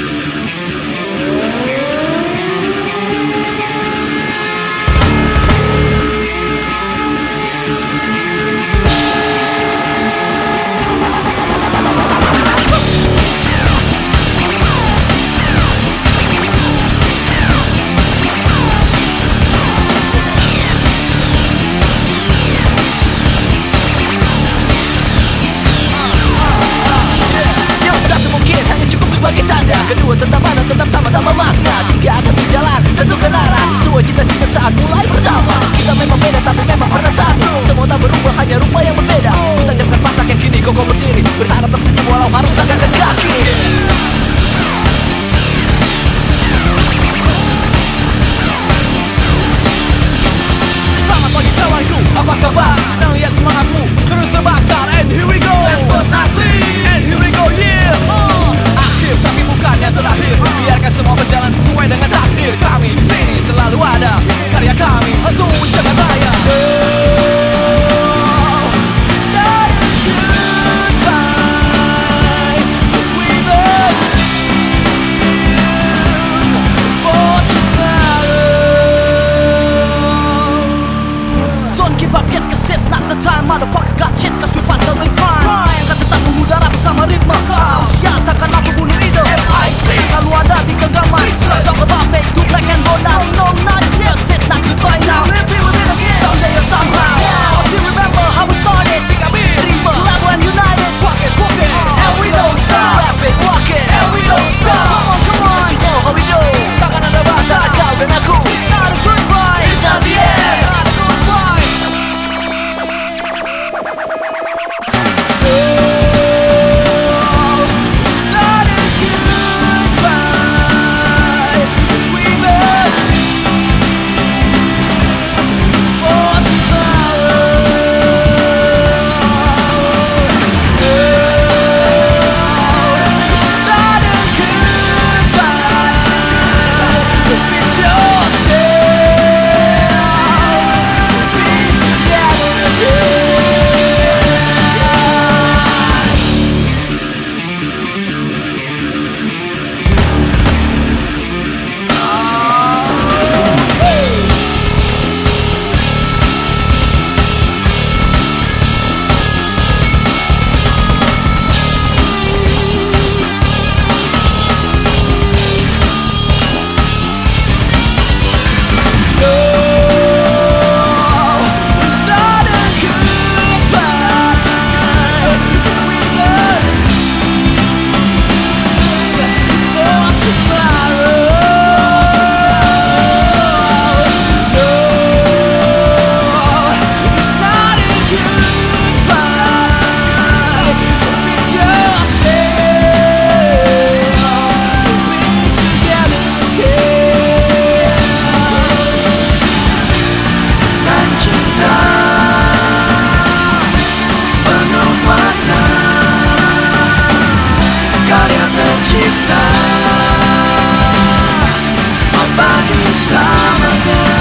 Yang Kedua tetap ada, tetap sama, tanpa makna. Tiga akan berjalan, tentukan arah Sesuai cita-cita saat mulai pertama. Kita memang beda, tapi memang pernah satu. Semua tak berubah, hanya rupa yang berbeda. Kita jamkan pasak yang kini kokoh berdiri. Berharap tersenyum walau harus tangankan kaki. Selamat pagi kawanku, apa kabar? Senang lihat semangatmu. Terus terbakar And here we go. Last but not semua berjalan sesuai dengan takdir Kami. Di sini selalu ada Karya kami. Untuk time ago